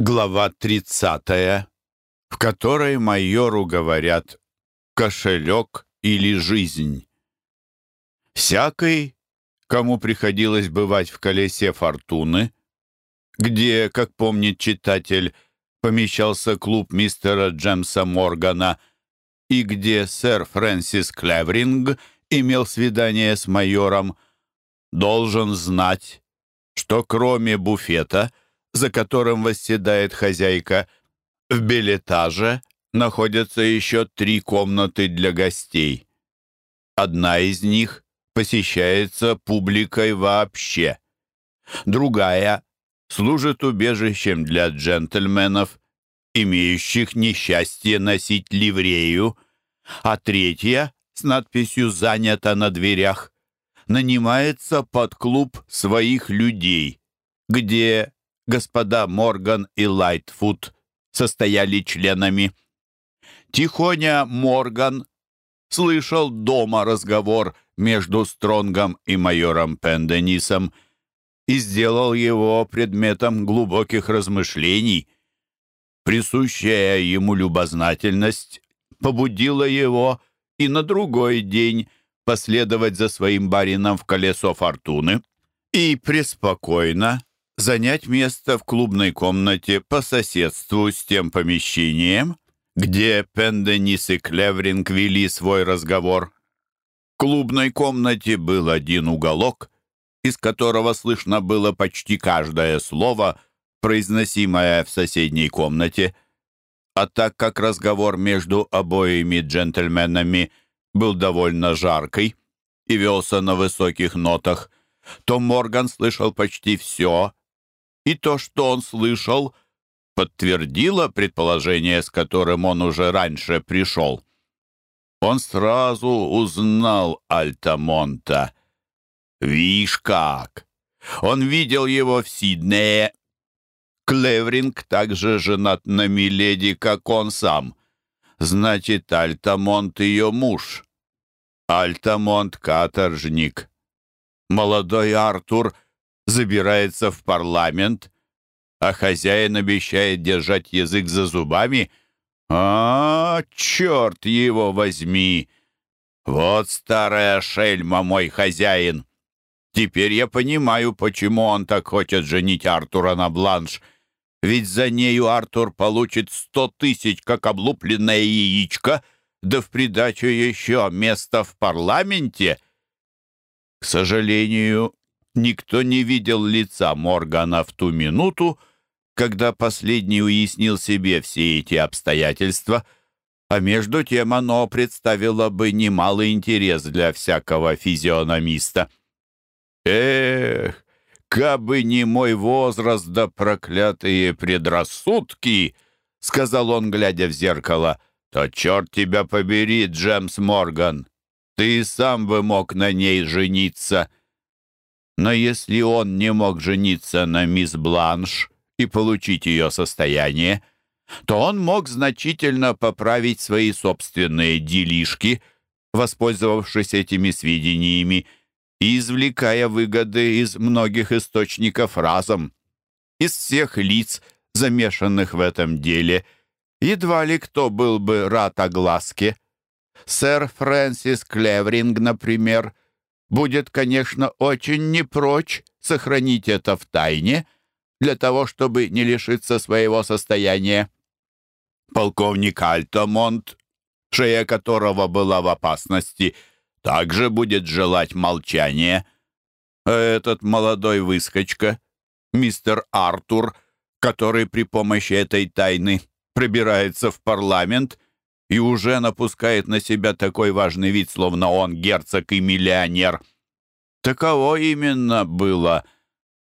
Глава 30, в которой майору говорят «кошелек или жизнь». Всякий, кому приходилось бывать в колесе фортуны, где, как помнит читатель, помещался клуб мистера Джемса Моргана и где сэр Фрэнсис Клевринг имел свидание с майором, должен знать, что кроме буфета — за которым восседает хозяйка, в билетаже находятся еще три комнаты для гостей. Одна из них посещается публикой вообще. Другая служит убежищем для джентльменов, имеющих несчастье носить ливрею, а третья с надписью «Занято на дверях» нанимается под клуб своих людей, где господа Морган и Лайтфуд состояли членами. Тихоня Морган слышал дома разговор между Стронгом и майором Пенденисом и сделал его предметом глубоких размышлений. Присущая ему любознательность побудила его и на другой день последовать за своим барином в колесо фортуны и преспокойно занять место в клубной комнате по соседству с тем помещением, где Пенденис и Клевринг вели свой разговор. В клубной комнате был один уголок, из которого слышно было почти каждое слово, произносимое в соседней комнате. А так как разговор между обоими джентльменами был довольно жаркий и велся на высоких нотах, то Морган слышал почти все, и то, что он слышал, подтвердило предположение, с которым он уже раньше пришел. Он сразу узнал Альтамонта. Вишь как! Он видел его в Сиднее. Клевринг также женат на Миледи, как он сам. Значит, Альтамонт ее муж. Альтамонт — каторжник. Молодой Артур — забирается в парламент, а хозяин обещает держать язык за зубами. А, черт его возьми! Вот старая шельма мой хозяин. Теперь я понимаю, почему он так хочет женить Артура на Бланш. Ведь за нею Артур получит сто тысяч, как облупленное яичко, да в придачу еще место в парламенте. К сожалению, Никто не видел лица Моргана в ту минуту, когда последний уяснил себе все эти обстоятельства, а между тем оно представило бы немалый интерес для всякого физиономиста. «Эх, кабы не мой возраст да проклятые предрассудки!» — сказал он, глядя в зеркало. «То черт тебя побери, Джемс Морган! Ты сам бы мог на ней жениться!» Но если он не мог жениться на мисс Бланш и получить ее состояние, то он мог значительно поправить свои собственные делишки, воспользовавшись этими сведениями и извлекая выгоды из многих источников разом. Из всех лиц, замешанных в этом деле, едва ли кто был бы рад огласке. Сэр Фрэнсис Клевринг, например, — будет, конечно, очень не прочь сохранить это в тайне для того, чтобы не лишиться своего состояния. Полковник Альтомонт, шея которого была в опасности, также будет желать молчания. А этот молодой выскочка, мистер Артур, который при помощи этой тайны пробирается в парламент — и уже напускает на себя такой важный вид, словно он герцог и миллионер. Таково именно было.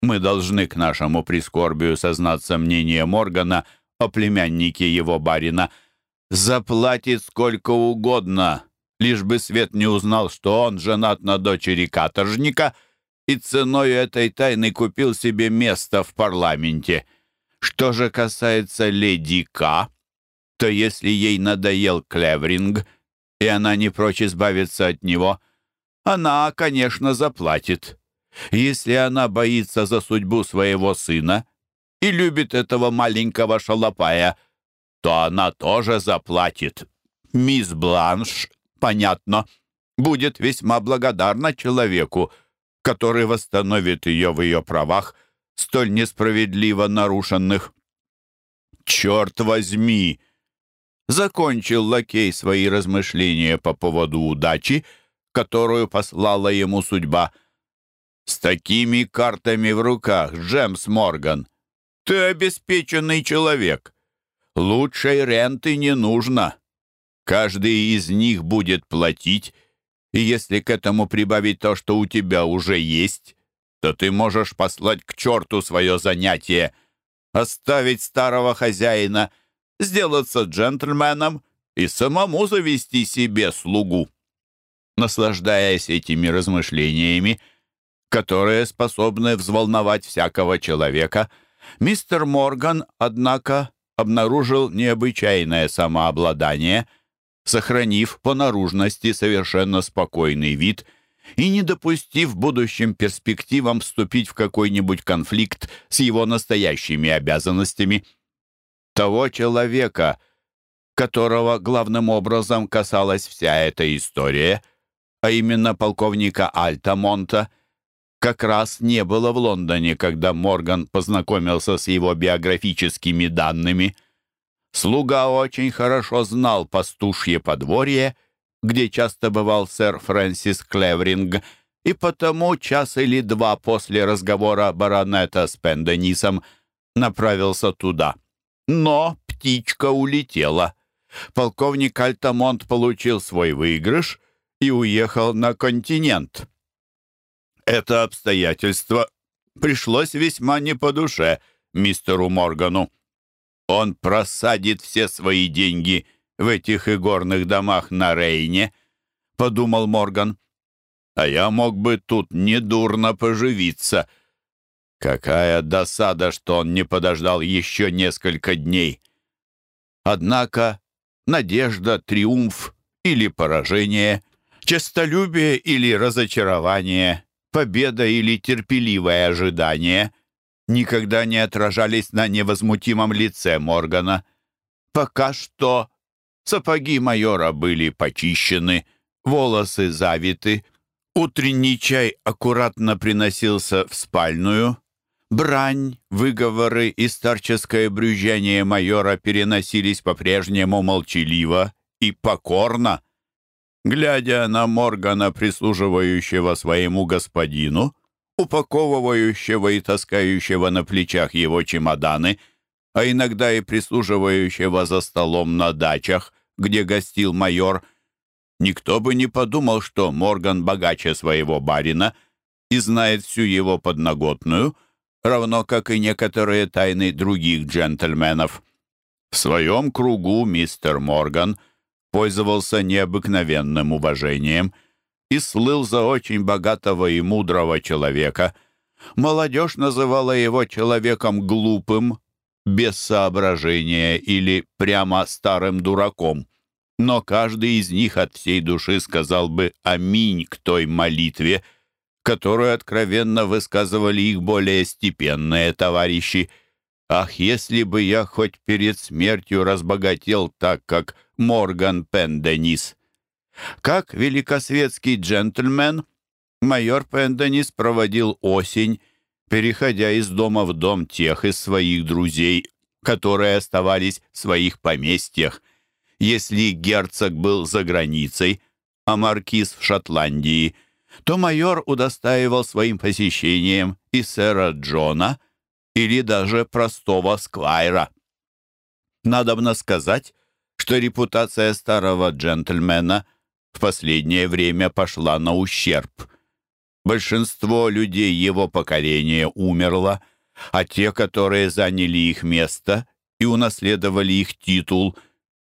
Мы должны к нашему прискорбию сознаться мнение Моргана о племяннике его барина. Заплатит сколько угодно, лишь бы Свет не узнал, что он женат на дочери каторжника и ценой этой тайны купил себе место в парламенте. Что же касается леди К., то если ей надоел Клевринг, и она не прочь избавиться от него, она, конечно, заплатит. Если она боится за судьбу своего сына, и любит этого маленького шалопая, то она тоже заплатит. Мисс Бланш, понятно, будет весьма благодарна человеку, который восстановит ее в ее правах, столь несправедливо нарушенных. «Черт возьми!» Закончил лакей свои размышления по поводу удачи, которую послала ему судьба. «С такими картами в руках, Джемс Морган, ты обеспеченный человек. Лучшей ренты не нужно. Каждый из них будет платить, и если к этому прибавить то, что у тебя уже есть, то ты можешь послать к черту свое занятие, оставить старого хозяина, сделаться джентльменом и самому завести себе слугу. Наслаждаясь этими размышлениями, которые способны взволновать всякого человека, мистер Морган, однако, обнаружил необычайное самообладание — сохранив по наружности совершенно спокойный вид и не допустив будущим перспективам вступить в какой-нибудь конфликт с его настоящими обязанностями. Того человека, которого главным образом касалась вся эта история, а именно полковника Альтамонта, как раз не было в Лондоне, когда Морган познакомился с его биографическими данными – Слуга очень хорошо знал пастушье подворье, где часто бывал сэр Фрэнсис Клевринг, и потому час или два после разговора баронета с Пенденисом направился туда. Но птичка улетела. Полковник Альтамонт получил свой выигрыш и уехал на континент. Это обстоятельство пришлось весьма не по душе мистеру Моргану. Он просадит все свои деньги в этих игорных домах на Рейне, — подумал Морган. А я мог бы тут недурно поживиться. Какая досада, что он не подождал еще несколько дней. Однако надежда, триумф или поражение, честолюбие или разочарование, победа или терпеливое ожидание — никогда не отражались на невозмутимом лице Моргана. Пока что сапоги майора были почищены, волосы завиты, утренний чай аккуратно приносился в спальную, брань, выговоры и старческое брюзжание майора переносились по-прежнему молчаливо и покорно. Глядя на Моргана, прислуживающего своему господину, упаковывающего и таскающего на плечах его чемоданы, а иногда и прислуживающего за столом на дачах, где гостил майор, никто бы не подумал, что Морган богаче своего барина и знает всю его подноготную, равно как и некоторые тайны других джентльменов. В своем кругу мистер Морган пользовался необыкновенным уважением — и слыл за очень богатого и мудрого человека. Молодежь называла его человеком глупым, без соображения или прямо старым дураком. Но каждый из них от всей души сказал бы «Аминь» к той молитве, которую откровенно высказывали их более степенные товарищи. «Ах, если бы я хоть перед смертью разбогател так, как Морган Пенденис!» Как великосветский джентльмен, майор Пенденис проводил осень, переходя из дома в дом тех из своих друзей, которые оставались в своих поместьях. Если герцог был за границей, а маркиз в Шотландии, то майор удостаивал своим посещением и сэра Джона или даже простого сквайра. Надобно сказать, что репутация старого джентльмена – в последнее время пошла на ущерб. Большинство людей его поколения умерло, а те, которые заняли их место и унаследовали их титул,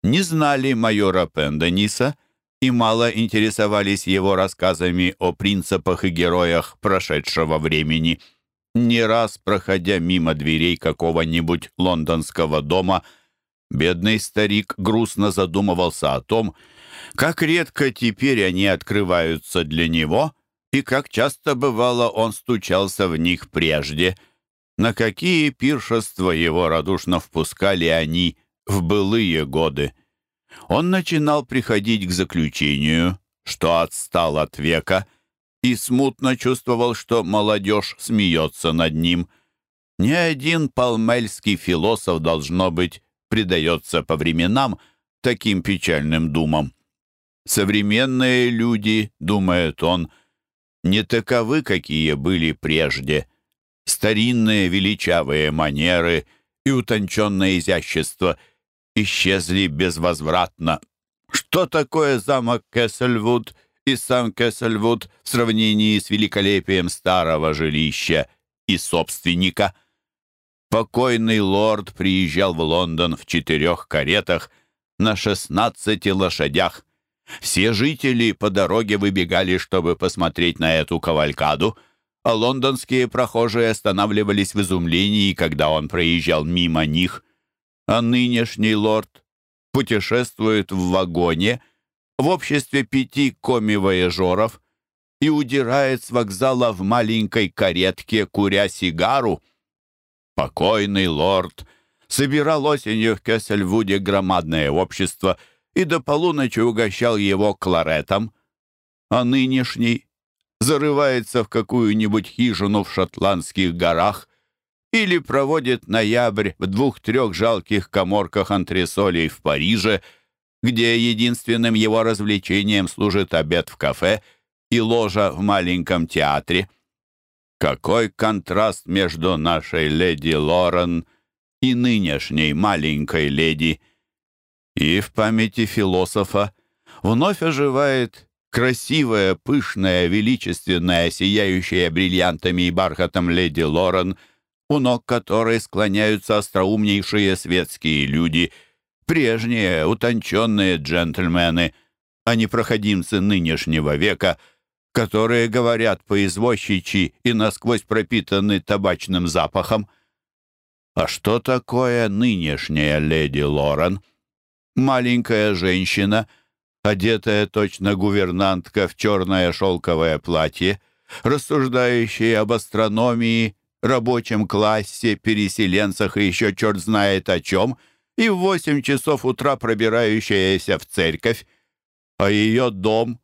не знали майора Пендениса и мало интересовались его рассказами о принципах и героях прошедшего времени. Не раз, проходя мимо дверей какого-нибудь лондонского дома, бедный старик грустно задумывался о том, как редко теперь они открываются для него, и как часто бывало он стучался в них прежде. на какие пиршества его радушно впускали они в былые годы. Он начинал приходить к заключению, что отстал от века, и смутно чувствовал, что молодежь смеется над ним. Ни один палмельский философ, должно быть, предается по временам таким печальным думам. Современные люди, думает он, не таковы, какие были прежде. Старинные величавые манеры и утонченное изящество исчезли безвозвратно. Что такое замок Кессельвуд и сам Кессельвуд в сравнении с великолепием старого жилища и собственника? Покойный лорд приезжал в Лондон в четырех каретах на шестнадцати лошадях. Все жители по дороге выбегали, чтобы посмотреть на эту кавалькаду, а лондонские прохожие останавливались в изумлении, когда он проезжал мимо них. А нынешний лорд путешествует в вагоне в обществе пяти коми-вояжеров и удирает с вокзала в маленькой каретке, куря сигару. Покойный лорд собирал осенью в Кессельвуде громадное общество — и до полуночи угощал его кларетом, а нынешний зарывается в какую-нибудь хижину в шотландских горах или проводит ноябрь в двух-трех жалких коморках антресолей в Париже, где единственным его развлечением служит обед в кафе и ложа в маленьком театре. Какой контраст между нашей леди Лорен и нынешней маленькой леди — и в памяти философа вновь оживает красивая, пышная, величественная, сияющая бриллиантами и бархатом леди Лорен, у ног которой склоняются остроумнейшие светские люди, прежние, утонченные джентльмены, а не проходимцы нынешнего века, которые говорят по-извозчичьи и насквозь пропитаны табачным запахом. А что такое нынешняя леди Лорен — маленькая женщина, одетая точно гувернантка в черное шелковое платье, рассуждающая об астрономии, рабочем классе, переселенцах и еще черт знает о чем, и в восемь часов утра пробирающаяся в церковь, а ее дом,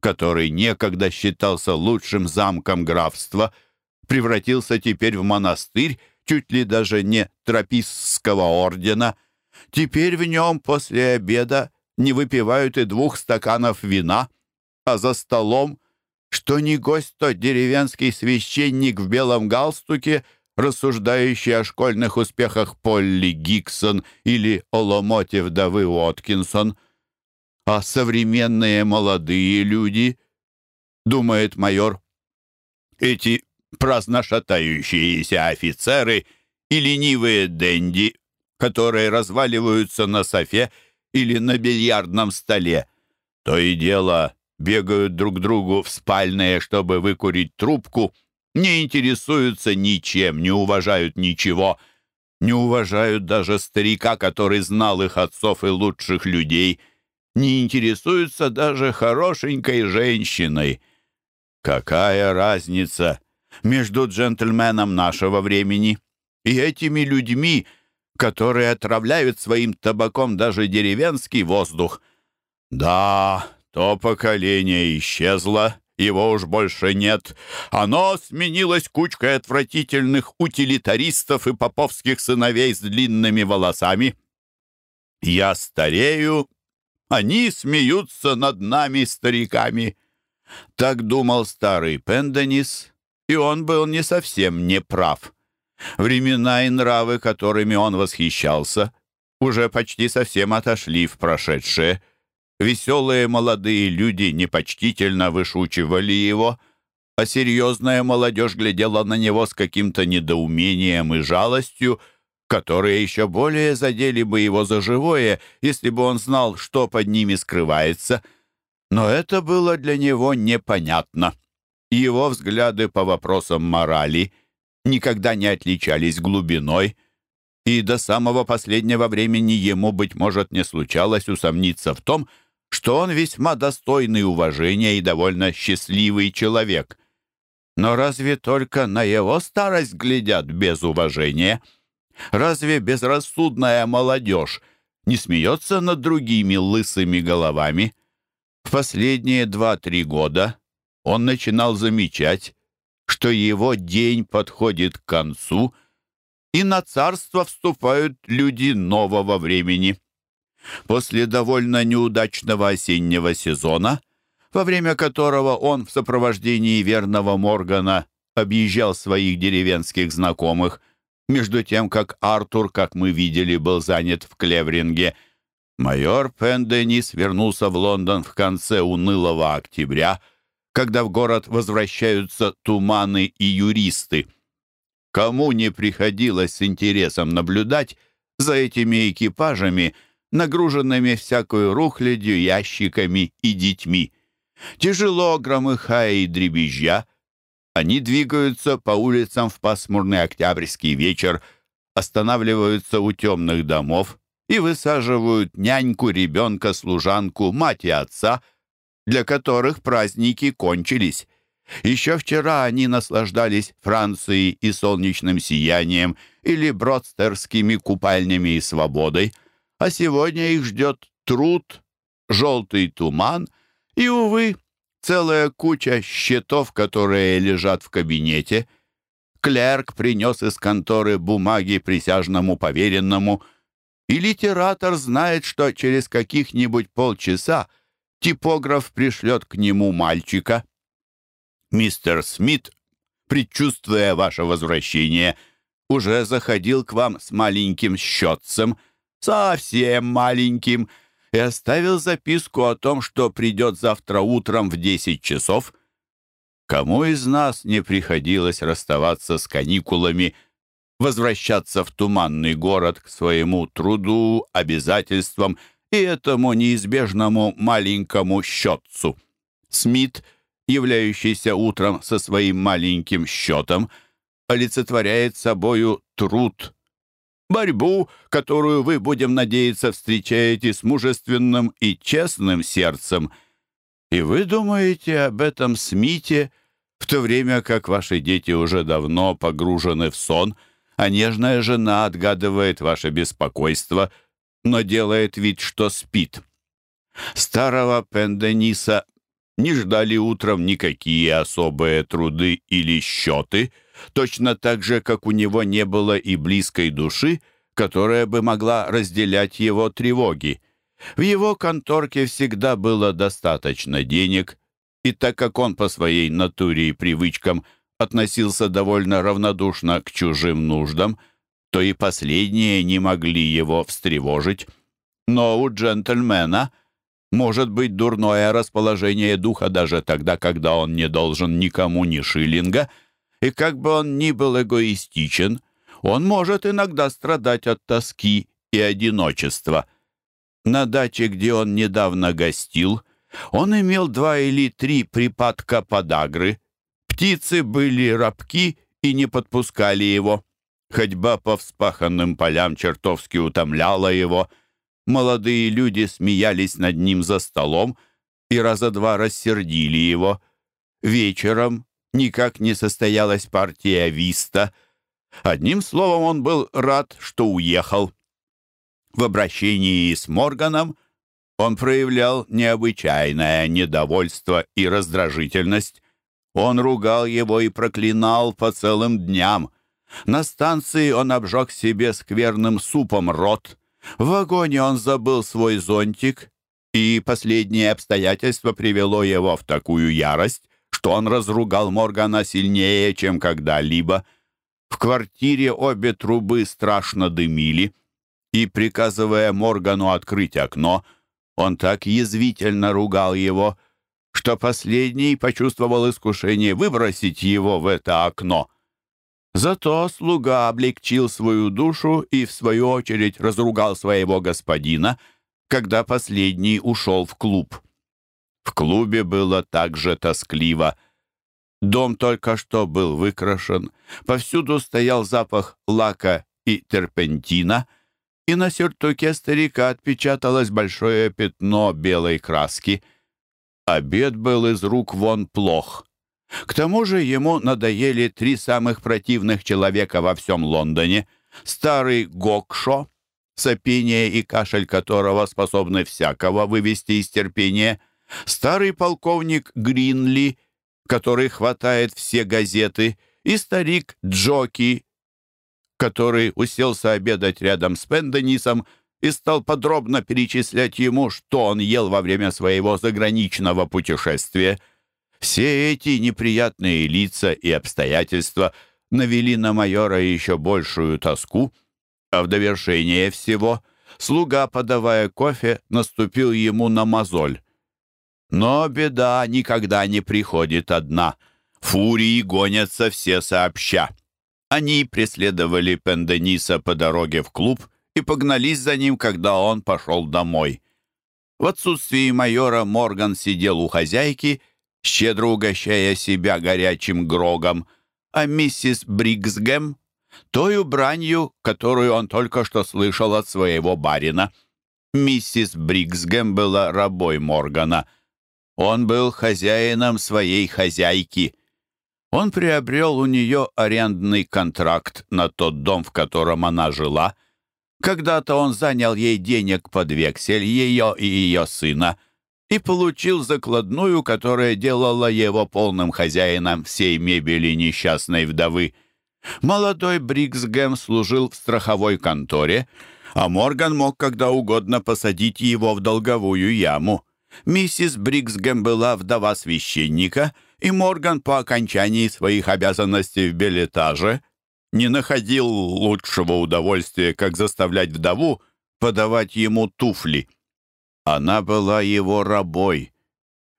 который некогда считался лучшим замком графства, превратился теперь в монастырь, чуть ли даже не тропистского ордена — Теперь в нем после обеда не выпивают и двух стаканов вина, а за столом, что не гость, то деревенский священник в белом галстуке, рассуждающий о школьных успехах Полли Гиксон или о ломоте вдовы Уоткинсон. А современные молодые люди, думает майор, эти праздно шатающиеся офицеры и ленивые денди которые разваливаются на софе или на бильярдном столе. То и дело бегают друг другу в спальные, чтобы выкурить трубку, не интересуются ничем, не уважают ничего, не уважают даже старика, который знал их отцов и лучших людей, не интересуются даже хорошенькой женщиной. Какая разница между джентльменом нашего времени и этими людьми, которые отравляют своим табаком даже деревенский воздух. Да, то поколение исчезло, его уж больше нет. Оно сменилось кучкой отвратительных утилитаристов и поповских сыновей с длинными волосами. Я старею, они смеются над нами, стариками. Так думал старый Пенденис, и он был не совсем неправ. Времена и нравы, которыми он восхищался, уже почти совсем отошли в прошедшее. Веселые молодые люди непочтительно вышучивали его, а серьезная молодежь глядела на него с каким-то недоумением и жалостью, которые еще более задели бы его за живое, если бы он знал, что под ними скрывается. Но это было для него непонятно. Его взгляды по вопросам морали — никогда не отличались глубиной, и до самого последнего времени ему, быть может, не случалось усомниться в том, что он весьма достойный уважения и довольно счастливый человек. Но разве только на его старость глядят без уважения? Разве безрассудная молодежь не смеется над другими лысыми головами? В последние два-три года он начинал замечать, что его день подходит к концу, и на царство вступают люди нового времени. После довольно неудачного осеннего сезона, во время которого он в сопровождении верного Моргана объезжал своих деревенских знакомых, между тем, как Артур, как мы видели, был занят в Клевринге, майор Пенденис вернулся в Лондон в конце унылого октября, когда в город возвращаются туманы и юристы. Кому не приходилось с интересом наблюдать за этими экипажами – нагруженными всякую рухлядью, ящиками и детьми. Тяжело громыхая и дребезжа, они двигаются по улицам в пасмурный октябрьский вечер, останавливаются у темных домов и высаживают няньку, ребенка, служанку, мать и отца, для которых праздники кончились. Еще вчера они наслаждались Францией и солнечным сиянием или бродстерскими купальнями и свободой — а сегодня их ждет труд, желтый туман и, увы, целая куча счетов, которые лежат в кабинете. Клерк принес из конторы бумаги присяжному поверенному, и литератор знает, что через каких-нибудь полчаса типограф пришлет к нему мальчика. Мистер Смит, предчувствуя ваше возвращение, уже заходил к вам с маленьким счетцем — совсем маленьким, и оставил записку о том, что придет завтра утром в 10 часов. Кому из нас не приходилось расставаться с каникулами, возвращаться в туманный город к своему труду, обязательствам и этому неизбежному маленькому счетцу? Смит, являющийся утром со своим маленьким счетом, олицетворяет собою труд, борьбу, которую вы, будем надеяться, встречаете с мужественным и честным сердцем. И вы думаете об этом Смите, в то время как ваши дети уже давно погружены в сон, а нежная жена отгадывает ваше беспокойство, но делает вид, что спит. Старого Пендениса не ждали утром никакие особые труды или счеты — точно так же, как у него не было и близкой души, которая бы могла разделять его тревоги. В его конторке всегда было достаточно денег, и так как он по своей натуре и привычкам относился довольно равнодушно к чужим нуждам, то и последние не могли его встревожить. Но у джентльмена может быть дурное расположение духа даже тогда, когда он не должен никому ни шиллинга — и как бы он ни был эгоистичен, он может иногда страдать от тоски и одиночества. На даче, где он недавно гостил, он имел два или три припадка подагры. Птицы были рабки и не подпускали его. Ходьба по вспаханным полям чертовски утомляла его. Молодые люди смеялись над ним за столом и раза два рассердили его. Вечером никак не состоялась партия Виста. Одним словом, он был рад, что уехал. В обращении с Морганом он проявлял необычайное недовольство и раздражительность. Он ругал его и проклинал по целым дням. На станции он обжег себе скверным супом рот. В вагоне он забыл свой зонтик, и последнее обстоятельство привело его в такую ярость, что он разругал Моргана сильнее, чем когда-либо. В квартире обе трубы страшно дымили, и, приказывая Моргану открыть окно, он так язвительно ругал его, что последний почувствовал искушение выбросить его в это окно. Зато слуга облегчил свою душу и, в свою очередь, разругал своего господина, когда последний ушел в клуб. В клубе было так же тоскливо. Дом только что был выкрашен, повсюду стоял запах лака и терпентина, и на сюртуке старика отпечаталось большое пятно белой краски. Обед был из рук вон плох. К тому же ему надоели три самых противных человека во всем Лондоне. Старый Гокшо, сопение и кашель которого способны всякого вывести из терпения, старый полковник Гринли, который хватает все газеты, и старик Джоки, который уселся обедать рядом с Пенденисом и стал подробно перечислять ему, что он ел во время своего заграничного путешествия. Все эти неприятные лица и обстоятельства навели на майора еще большую тоску, а в довершение всего слуга, подавая кофе, наступил ему на мозоль. Но беда никогда не приходит одна. Фурии гонятся все сообща. Они преследовали Пендениса по дороге в клуб и погнались за ним, когда он пошел домой. В отсутствие майора Морган сидел у хозяйки, щедро угощая себя горячим грогом, а миссис Бриксгэм — тою бранью, которую он только что слышал от своего барина. Миссис Бриксгэм была рабой Моргана. Он был хозяином своей хозяйки — он приобрел у нее арендный контракт на тот дом, в котором она жила. Когда-то он занял ей денег под вексель, ее и ее сына, и получил закладную, которая делала его полным хозяином всей мебели несчастной вдовы. Молодой Бриксгэм служил в страховой конторе, а Морган мог когда угодно посадить его в долговую яму. Миссис Бриксгэм была вдова священника — и Морган по окончании своих обязанностей в билетаже не находил лучшего удовольствия, как заставлять вдову подавать ему туфли. Она была его рабой.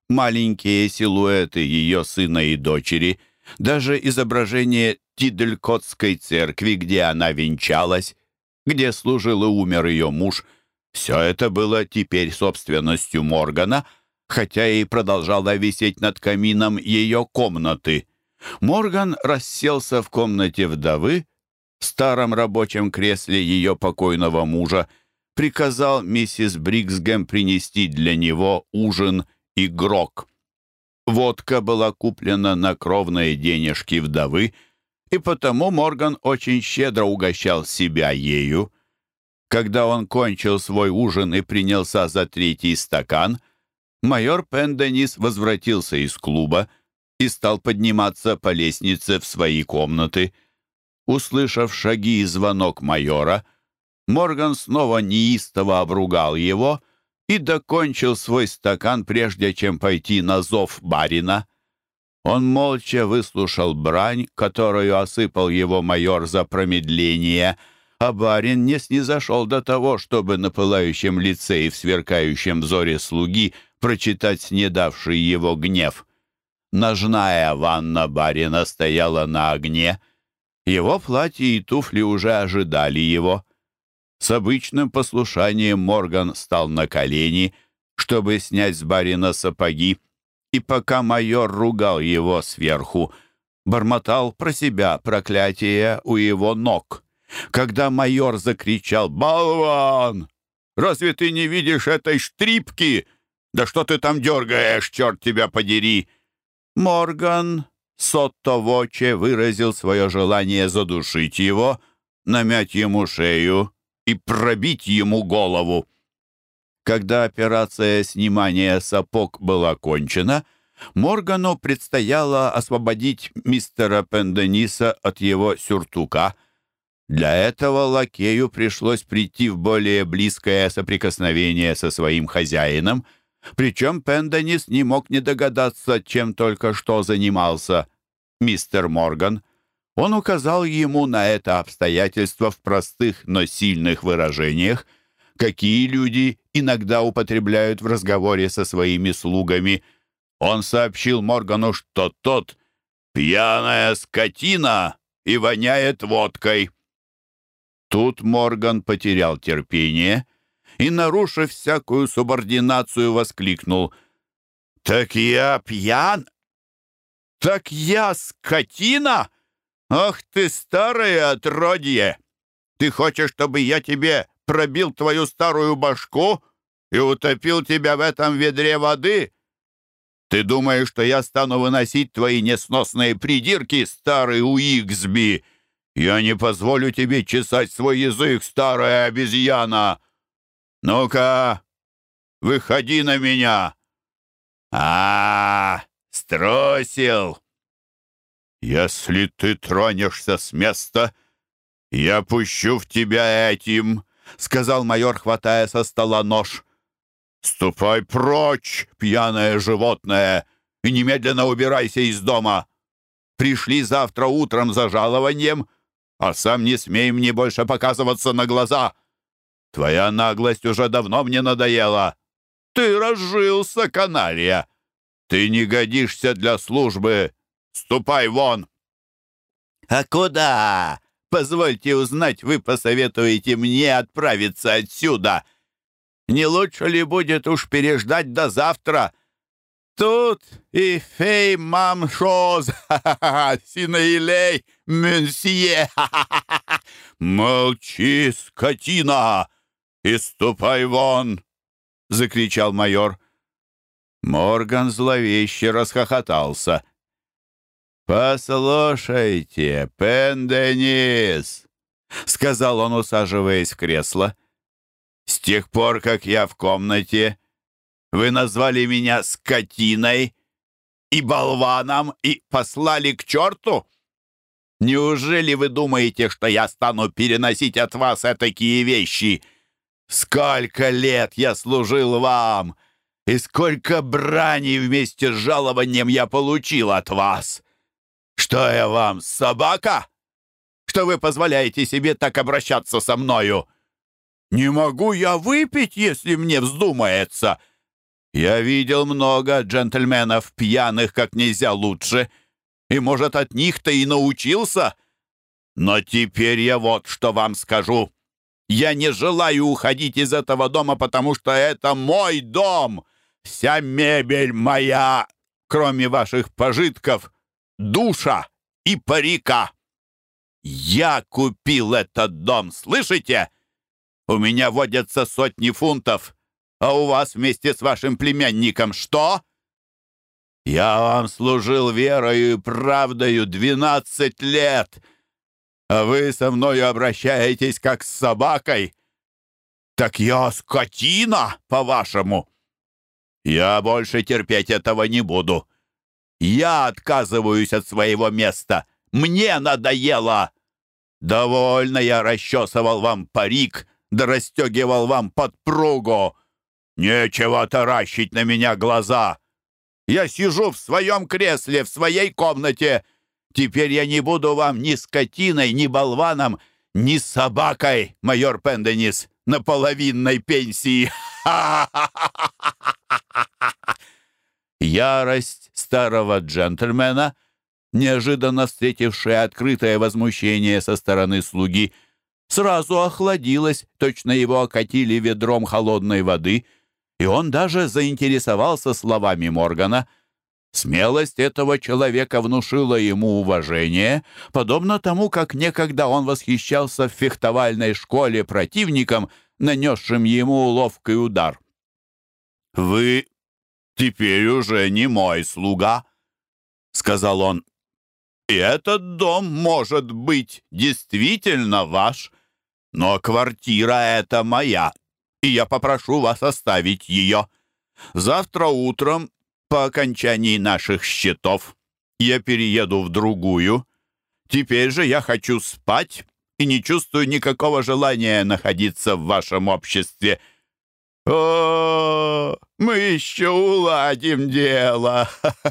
Маленькие силуэты ее сына и дочери, даже изображение Тиделькотской церкви, где она венчалась, где служил и умер ее муж, все это было теперь собственностью Моргана — хотя и продолжала висеть над камином ее комнаты. Морган расселся в комнате вдовы, в старом рабочем кресле ее покойного мужа, приказал миссис Бриксгэм принести для него ужин и грок. Водка была куплена на кровные денежки вдовы, и потому Морган очень щедро угощал себя ею. Когда он кончил свой ужин и принялся за третий стакан — майор Пенденис возвратился из клуба и стал подниматься по лестнице в свои комнаты. Услышав шаги и звонок майора, Морган снова неистово обругал его и докончил свой стакан, прежде чем пойти на зов барина. Он молча выслушал брань, которую осыпал его майор за промедление, а барин не снизошел до того, чтобы на пылающем лице и в сверкающем взоре слуги — прочитать снедавший его гнев. Ножная ванна барина стояла на огне. Его платье и туфли уже ожидали его. С обычным послушанием Морган стал на колени, чтобы снять с барина сапоги, и пока майор ругал его сверху, бормотал про себя проклятие у его ног. Когда майор закричал «Болван! Разве ты не видишь этой штрипки?» «Да что ты там дергаешь, черт тебя подери!» Морган Сотто Воче выразил свое желание задушить его, намять ему шею и пробить ему голову. Когда операция снимания сапог была кончена, Моргану предстояло освободить мистера Пендениса от его сюртука. Для этого лакею пришлось прийти в более близкое соприкосновение со своим хозяином — причем Пенденис не мог не догадаться, чем только что занимался мистер Морган. Он указал ему на это обстоятельство в простых, но сильных выражениях, какие люди иногда употребляют в разговоре со своими слугами. Он сообщил Моргану, что тот «пьяная скотина и воняет водкой». Тут Морган потерял терпение и, нарушив всякую субординацию, воскликнул. «Так я пьян? Так я скотина? Ах ты, старое отродье! Ты хочешь, чтобы я тебе пробил твою старую башку и утопил тебя в этом ведре воды? Ты думаешь, что я стану выносить твои несносные придирки, старый Уиксби? Я не позволю тебе чесать свой язык, старая обезьяна. Ну-ка, выходи на меня. А, -а, -а струсил. Если ты тронешься с места, я пущу в тебя этим, сказал майор, хватая со стола нож. «Ступай прочь, пьяное животное, и немедленно убирайся из дома. Пришли завтра утром за жалованием, а сам не смей мне больше показываться на глаза. Твоя наглость уже давно мне надоела. Ты разжился, канария. Ты не годишься для службы. Ступай вон!» «А куда? Позвольте узнать, вы посоветуете мне отправиться отсюда!» Не лучше ли будет уж переждать до завтра? Тут и фей мам шоз, синаилей, мюнсье. Молчи, скотина, и ступай вон, закричал майор. Морган зловеще расхохотался. «Послушайте, Пенденис!» — сказал он, усаживаясь в кресло. С тех пор, как я в комнате, вы назвали меня скотиной и болваном и послали к черту? Неужели вы думаете, что я стану переносить от вас такие вещи? Сколько лет я служил вам, и сколько брани вместе с жалованием я получил от вас! Что я вам, собака? Что вы позволяете себе так обращаться со мною?» Не могу я выпить, если мне вздумается. Я видел много джентльменов пьяных как нельзя лучше, и, может, от них-то и научился. Но теперь я вот что вам скажу. Я не желаю уходить из этого дома, потому что это мой дом. Вся мебель моя, кроме ваших пожитков, душа и парика. Я купил этот дом, слышите? У меня водятся сотни фунтов, а у вас вместе с вашим племянником что? Я вам служил верою и правдою двенадцать лет, а вы со мною обращаетесь как с собакой. Так я скотина, по-вашему. Я больше терпеть этого не буду. Я отказываюсь от своего места. Мне надоело. Довольно я расчесывал вам парик, да расстегивал вам подпругу. Нечего таращить на меня глаза. Я сижу в своем кресле, в своей комнате. Теперь я не буду вам ни скотиной, ни болваном, ни собакой, майор Пенденис, на половинной пенсии. Ярость старого джентльмена, неожиданно встретившая открытое возмущение со стороны слуги, — сразу охладилось, точно его окатили ведром холодной воды, и он даже заинтересовался словами Моргана. Смелость этого человека внушила ему уважение, подобно тому, как некогда он восхищался в фехтовальной школе противником, нанесшим ему ловкий удар. «Вы теперь уже не мой слуга», — сказал он. «И этот дом, может быть, действительно ваш, но квартира эта моя, и я попрошу вас оставить ее. Завтра утром, по окончании наших счетов, я перееду в другую. Теперь же я хочу спать и не чувствую никакого желания находиться в вашем обществе. О, мы еще уладим дело.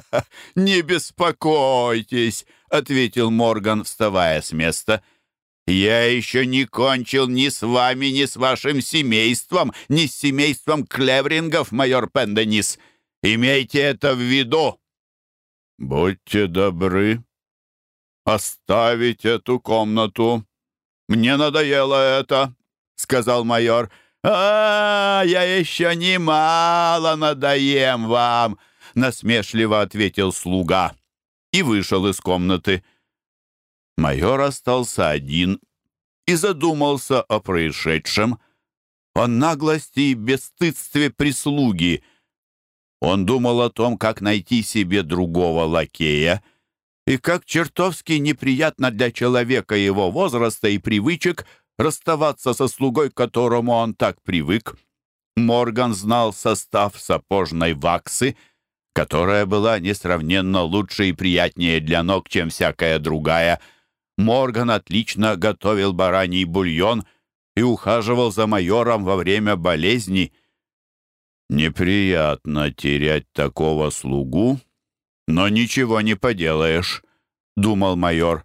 Не беспокойтесь, ответил Морган, вставая с места. Я еще не кончил ни с вами, ни с вашим семейством, ни с семейством Клеврингов, майор Пенденис. Имейте это в виду. Будьте добры оставить эту комнату. Мне надоело это, сказал майор. А, я еще немало надоем вам, насмешливо ответил слуга и вышел из комнаты. Майор остался один и задумался о происшедшем, о наглости и бесстыдстве прислуги. Он думал о том, как найти себе другого лакея, и как чертовски неприятно для человека его возраста и привычек расставаться со слугой, к которому он так привык. Морган знал состав сапожной ваксы, которая была несравненно лучше и приятнее для ног, чем всякая другая. Морган отлично готовил бараний бульон и ухаживал за майором во время болезни. Неприятно терять такого слугу, но ничего не поделаешь, думал майор.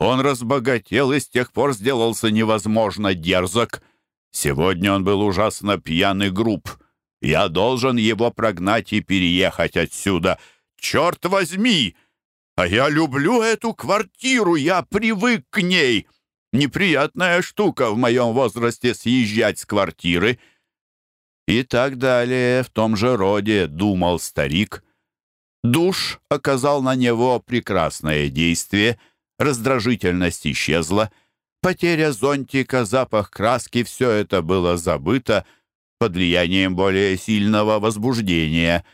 Он разбогател и с тех пор сделался невозможно дерзок. Сегодня он был ужасно пьяный груб. Я должен его прогнать и переехать отсюда. Черт возьми! А я люблю эту квартиру, я привык к ней. Неприятная штука в моем возрасте съезжать с квартиры — и так далее в том же роде, думал старик. Душ оказал на него прекрасное действие, раздражительность исчезла, потеря зонтика, запах краски — все это было забыто под влиянием более сильного возбуждения.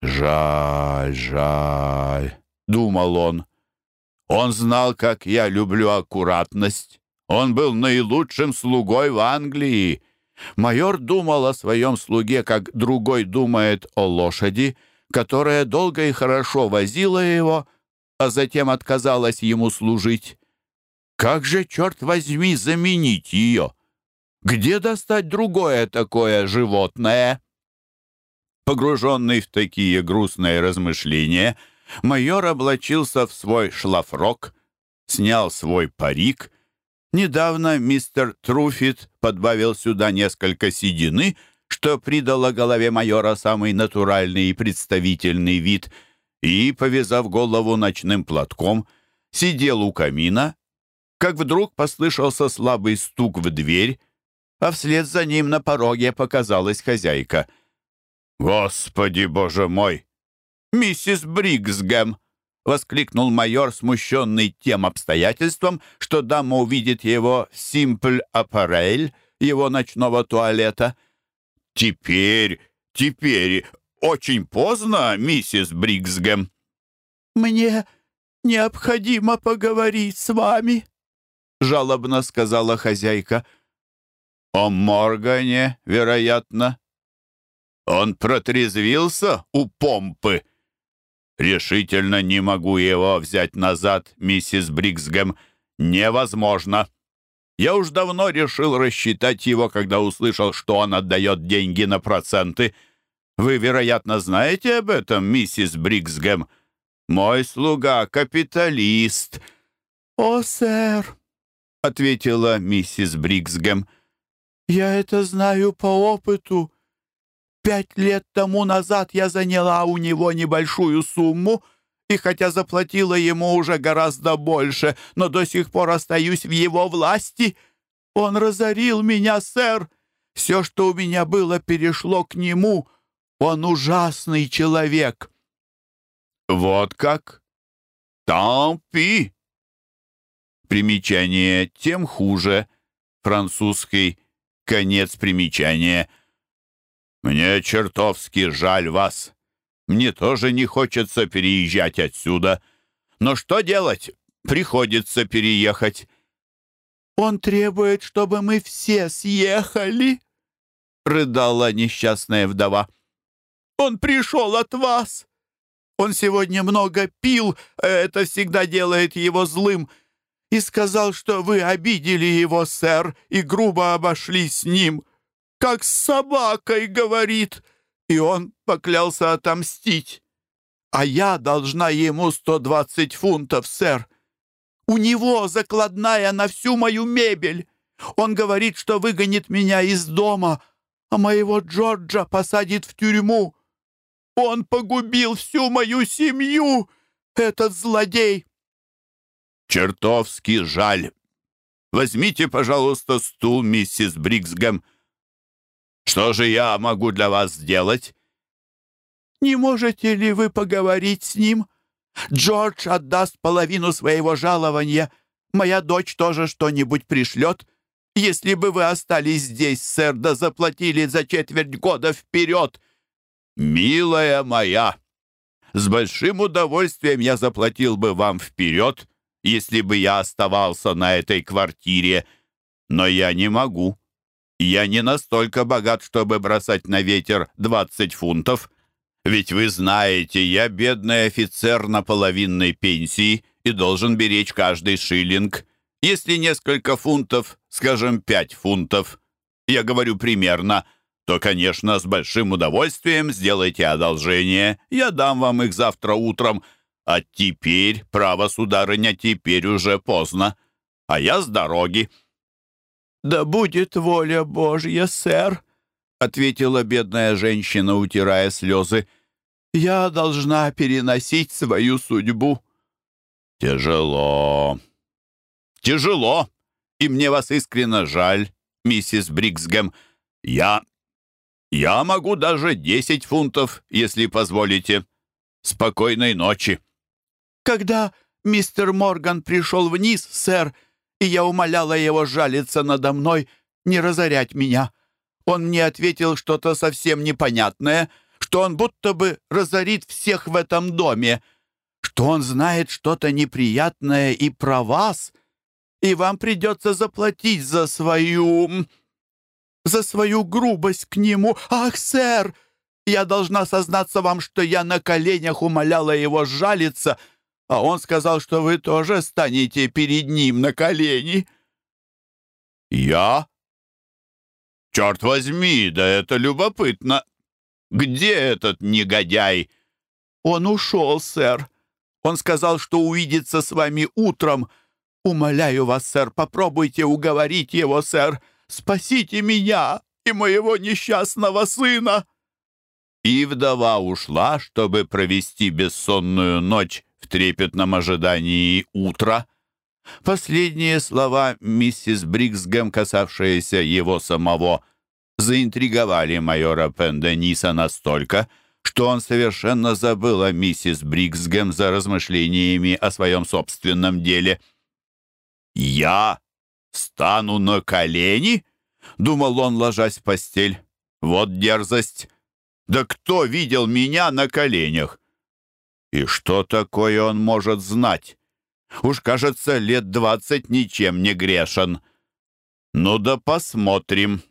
«Жаль, жаль», — думал он. «Он знал, как я люблю аккуратность. Он был наилучшим слугой в Англии». Майор думал о своем слуге, как другой думает о лошади, которая долго и хорошо возила его, а затем отказалась ему служить. Как же, черт возьми, заменить ее? Где достать другое такое животное? Погруженный в такие грустные размышления, майор облачился в свой шлафрок, снял свой парик — Недавно мистер Труфит подбавил сюда несколько седины, что придало голове майора самый натуральный и представительный вид, и, повязав голову ночным платком, сидел у камина, как вдруг послышался слабый стук в дверь, а вслед за ним на пороге показалась хозяйка. «Господи, боже мой! Миссис Бриксгэм!» — воскликнул майор, смущенный тем обстоятельством, что дама увидит его «Симпль Аппарель», его ночного туалета. «Теперь, теперь, очень поздно, миссис Бриксгэм». «Мне необходимо поговорить с вами», — жалобно сказала хозяйка. «О Моргане, вероятно. Он протрезвился у помпы». «Решительно не могу его взять назад, миссис Бриксгэм. Невозможно. Я уж давно решил рассчитать его, когда услышал, что он отдает деньги на проценты. Вы, вероятно, знаете об этом, миссис Бриксгэм? Мой слуга — капиталист». «О, сэр», — ответила миссис Бриксгэм, — «я это знаю по опыту. Пять лет тому назад я заняла у него небольшую сумму, и хотя заплатила ему уже гораздо больше, но до сих пор остаюсь в его власти. Он разорил меня, сэр. Все, что у меня было, перешло к нему. Он ужасный человек». «Вот как? Тампи!» Примечание «тем хуже». Французский конец примечания – «Мне чертовски жаль вас. Мне тоже не хочется переезжать отсюда. Но что делать? Приходится переехать». «Он требует, чтобы мы все съехали», — рыдала несчастная вдова. «Он пришел от вас. Он сегодня много пил, а это всегда делает его злым, и сказал, что вы обидели его, сэр, и грубо обошлись с ним» как с собакой говорит, и он поклялся отомстить. А я должна ему сто двадцать фунтов, сэр. У него закладная на всю мою мебель. Он говорит, что выгонит меня из дома, а моего Джорджа посадит в тюрьму. Он погубил всю мою семью, этот злодей. Чертовски жаль. Возьмите, пожалуйста, стул, миссис Бриксгэм. Что же я могу для вас сделать?» «Не можете ли вы поговорить с ним? Джордж отдаст половину своего жалования. Моя дочь тоже что-нибудь пришлет. Если бы вы остались здесь, сэр, да заплатили за четверть года вперед, «Милая моя, с большим удовольствием я заплатил бы вам вперед, если бы я оставался на этой квартире, но я не могу. Я не настолько богат, чтобы бросать на ветер 20 фунтов. Ведь вы знаете, я бедный офицер на половинной пенсии и должен беречь каждый шиллинг. Если несколько фунтов, скажем, 5 фунтов, я говорю примерно, то, конечно, с большим удовольствием сделайте одолжение. Я дам вам их завтра утром. А теперь, право, сударыня, теперь уже поздно. А я с дороги. «Да будет воля Божья, сэр», — ответила бедная женщина, утирая слезы. «Я должна переносить свою судьбу». «Тяжело, тяжело, и мне вас искренне жаль, миссис Бриксгэм. Я... я могу даже десять фунтов, если позволите. Спокойной ночи». «Когда мистер Морган пришел вниз, сэр, — и я умоляла его жалиться надо мной, не разорять меня. Он мне ответил что-то совсем непонятное, что он будто бы разорит всех в этом доме, что он знает что-то неприятное и про вас, и вам придется заплатить за свою... за свою грубость к нему. Ах, сэр, я должна сознаться вам, что я на коленях умоляла его жалиться — а он сказал, что вы тоже станете перед ним на колени». «Я? Черт возьми, да это любопытно! Где этот негодяй?» «Он ушел, сэр. Он сказал, что увидится с вами утром. Умоляю вас, сэр, попробуйте уговорить его, сэр. Спасите меня и моего несчастного сына!» И вдова ушла, чтобы провести бессонную ночь в трепетном ожидании утра. Последние слова миссис Бриксгэм, касавшиеся его самого, заинтриговали майора Пендениса настолько, что он совершенно забыл о миссис Бриксгэм за размышлениями о своем собственном деле. «Я стану на колени?» — думал он, ложась в постель. «Вот дерзость! Да кто видел меня на коленях? И что такое он может знать? Уж, кажется, лет двадцать ничем не грешен. Ну да посмотрим.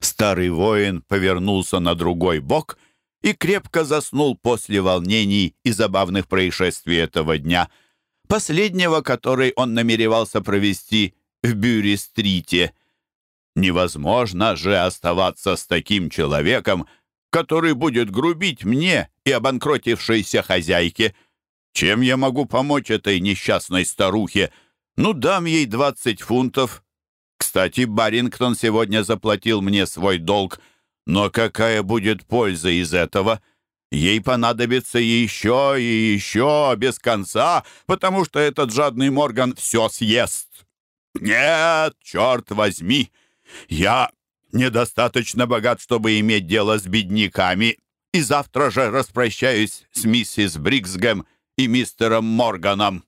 Старый воин повернулся на другой бок и крепко заснул после волнений и забавных происшествий этого дня, последнего, который он намеревался провести в Бюри-стрите. Невозможно же оставаться с таким человеком, который будет грубить мне и обанкротившейся хозяйке. Чем я могу помочь этой несчастной старухе? Ну, дам ей двадцать фунтов. Кстати, Барингтон сегодня заплатил мне свой долг. Но какая будет польза из этого? Ей понадобится еще и еще без конца, потому что этот жадный Морган все съест. Нет, черт возьми, я недостаточно богат, чтобы иметь дело с бедняками, и завтра же распрощаюсь с миссис Бриксгэм и мистером Морганом».